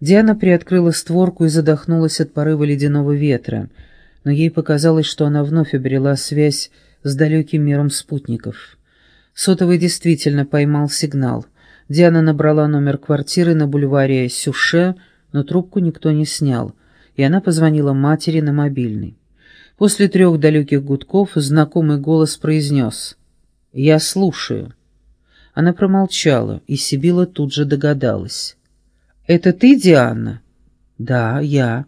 Диана приоткрыла створку и задохнулась от порыва ледяного ветра, но ей показалось, что она вновь обрела связь с далеким миром спутников. Сотовый действительно поймал сигнал. Диана набрала номер квартиры на бульваре Сюше, но трубку никто не снял, и она позвонила матери на мобильный. После трех далеких гудков знакомый голос произнес «Я слушаю». Она промолчала, и Сибила тут же догадалась. «Это ты, Диана?» «Да, я».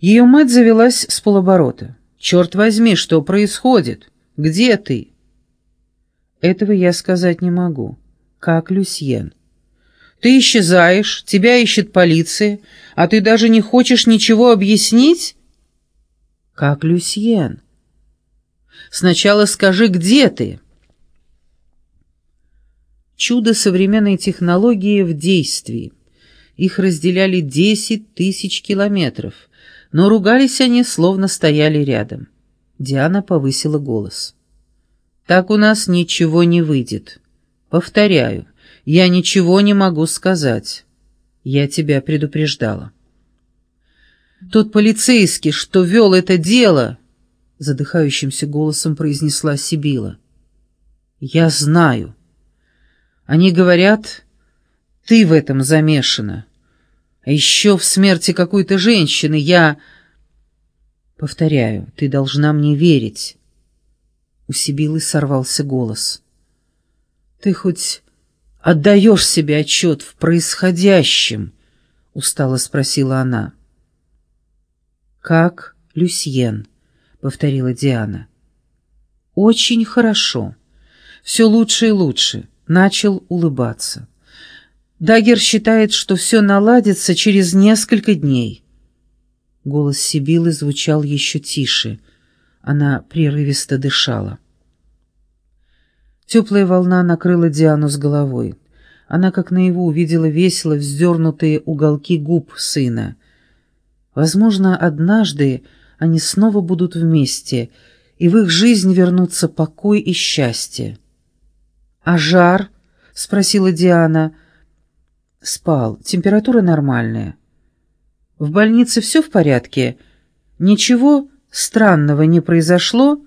Ее мать завелась с полоборота. «Черт возьми, что происходит? Где ты?» «Этого я сказать не могу. Как Люсьен?» «Ты исчезаешь, тебя ищет полиция, а ты даже не хочешь ничего объяснить?» «Как Люсьен?» «Сначала скажи, где ты?» Чудо современной технологии в действии. Их разделяли десять тысяч километров, но ругались они, словно стояли рядом. Диана повысила голос. «Так у нас ничего не выйдет. Повторяю, я ничего не могу сказать. Я тебя предупреждала». «Тот полицейский, что вел это дело», — задыхающимся голосом произнесла Сибила. «Я знаю». Они говорят, ты в этом замешана. А еще в смерти какой-то женщины я... Повторяю, ты должна мне верить. У Сибилы сорвался голос. Ты хоть отдаешь себе отчет в происходящем? Устало спросила она. Как Люсьен, повторила Диана. Очень хорошо. Все лучше и лучше начал улыбаться. Дагер считает, что все наладится через несколько дней. Голос Сибилы звучал еще тише. Она прерывисто дышала. Теплая волна накрыла Диану с головой. Она, как наяву, увидела весело вздернутые уголки губ сына. Возможно, однажды они снова будут вместе, и в их жизнь вернутся покой и счастье. «А жар?» — спросила Диана. «Спал. Температура нормальная». «В больнице все в порядке? Ничего странного не произошло?»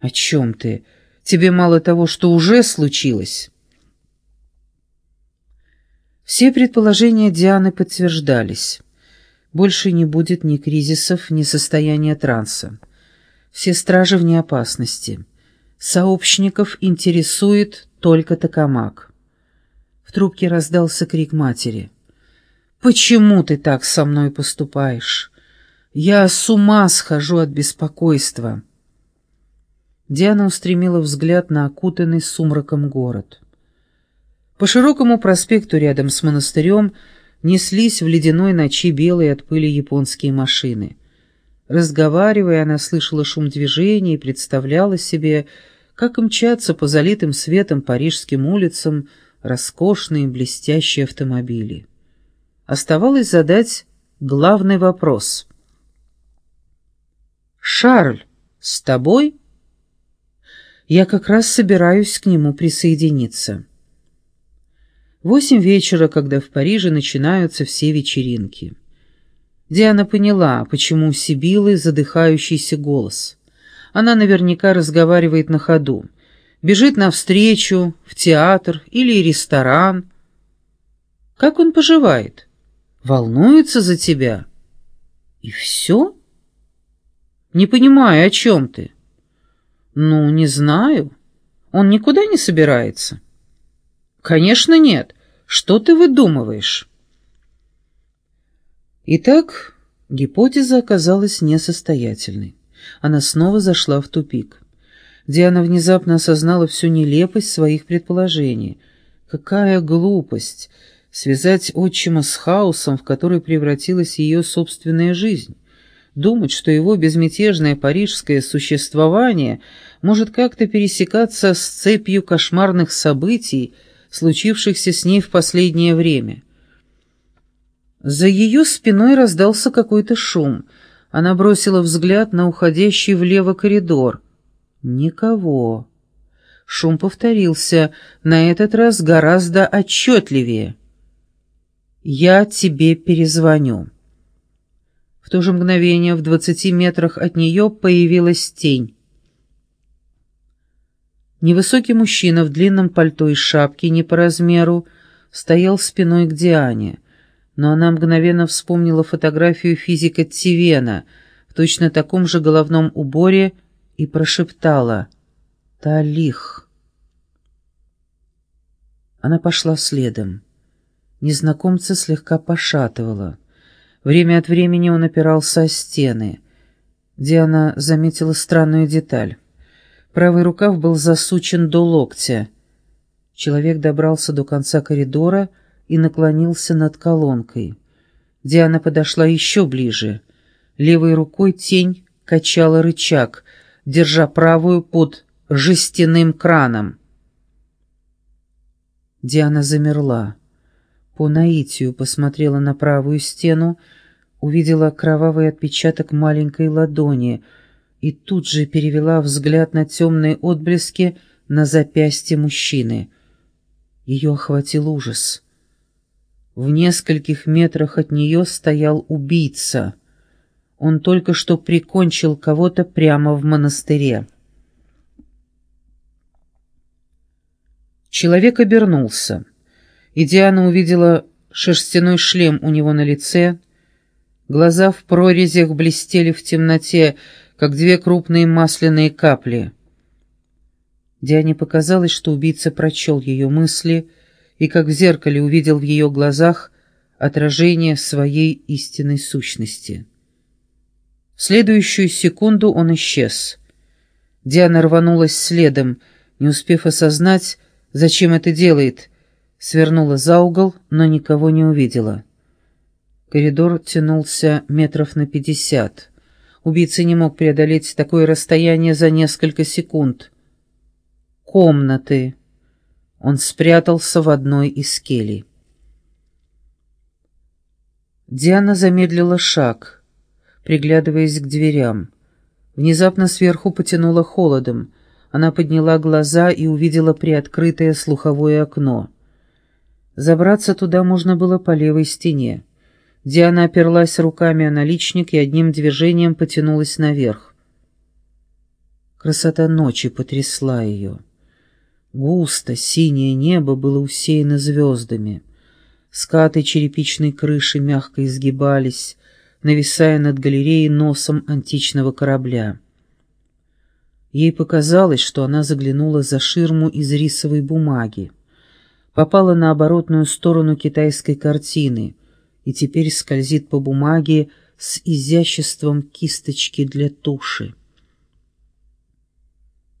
«О чем ты? Тебе мало того, что уже случилось?» Все предположения Дианы подтверждались. Больше не будет ни кризисов, ни состояния транса. Все стражи вне опасности. Сообщников интересует только токамак. В трубке раздался крик матери. «Почему ты так со мной поступаешь? Я с ума схожу от беспокойства». Диана устремила взгляд на окутанный сумраком город. По широкому проспекту рядом с монастырем неслись в ледяной ночи белые от пыли японские машины — Разговаривая, она слышала шум движения и представляла себе, как мчатся по залитым светом парижским улицам роскошные блестящие автомобили. Оставалось задать главный вопрос. «Шарль, с тобой?» «Я как раз собираюсь к нему присоединиться». Восемь вечера, когда в Париже начинаются все вечеринки. Диана поняла, почему у Сибилы задыхающийся голос. Она наверняка разговаривает на ходу. Бежит навстречу, в театр или ресторан. Как он поживает? Волнуется за тебя? И все? Не понимаю, о чем ты? Ну, не знаю. Он никуда не собирается? Конечно, нет. Что ты выдумываешь? Итак, гипотеза оказалась несостоятельной. Она снова зашла в тупик. Диана внезапно осознала всю нелепость своих предположений. Какая глупость! Связать отчима с хаосом, в который превратилась ее собственная жизнь. Думать, что его безмятежное парижское существование может как-то пересекаться с цепью кошмарных событий, случившихся с ней в последнее время. За ее спиной раздался какой-то шум. Она бросила взгляд на уходящий влево коридор. Никого. Шум повторился, на этот раз гораздо отчетливее. «Я тебе перезвоню». В то же мгновение в двадцати метрах от нее появилась тень. Невысокий мужчина в длинном пальто и шапке, не по размеру, стоял спиной к Диане, но она мгновенно вспомнила фотографию физика Тивена в точно таком же головном уборе и прошептала «Талих». Она пошла следом. Незнакомца слегка пошатывала. Время от времени он опирался о стены. Диана заметила странную деталь. Правый рукав был засучен до локтя. Человек добрался до конца коридора и наклонился над колонкой. Диана подошла еще ближе. Левой рукой тень качала рычаг, держа правую под жестяным краном. Диана замерла. По наитию посмотрела на правую стену, увидела кровавый отпечаток маленькой ладони — и тут же перевела взгляд на темные отблески на запястье мужчины. Ее охватил ужас. В нескольких метрах от нее стоял убийца. Он только что прикончил кого-то прямо в монастыре. Человек обернулся, и Диана увидела шерстяной шлем у него на лице, глаза в прорезях блестели в темноте, как две крупные масляные капли. Диане показалось, что убийца прочел ее мысли и, как в зеркале, увидел в ее глазах отражение своей истинной сущности. В следующую секунду он исчез. Диана рванулась следом, не успев осознать, зачем это делает, свернула за угол, но никого не увидела. Коридор тянулся метров на пятьдесят. Убийца не мог преодолеть такое расстояние за несколько секунд. Комнаты. Он спрятался в одной из келей. Диана замедлила шаг, приглядываясь к дверям. Внезапно сверху потянуло холодом. Она подняла глаза и увидела приоткрытое слуховое окно. Забраться туда можно было по левой стене. Диана оперлась руками о наличник и одним движением потянулась наверх. Красота ночи потрясла ее. Густо синее небо было усеяно звездами. Скаты черепичной крыши мягко изгибались, нависая над галереей носом античного корабля. Ей показалось, что она заглянула за ширму из рисовой бумаги, попала на оборотную сторону китайской картины — и теперь скользит по бумаге с изяществом кисточки для туши.